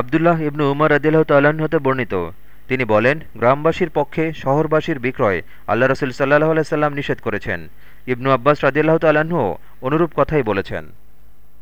আবদুল্লাহ ইবনু উমর রদিল্লাহ তাল্লাহ্ন হতে বর্ণিত। তিনি বলেন, গ্রামবাসীর পক্ষে শহরবাসীর বিক্রয় আল্লাহ রসুল সাল্লাহ আলাইসাল্লাম নিষেধ করেছেন। ইবনু আব্বাস রাজিয়াল্লাহ তাল্লাহ্নও অনুরূপ কথাই বলেছেন।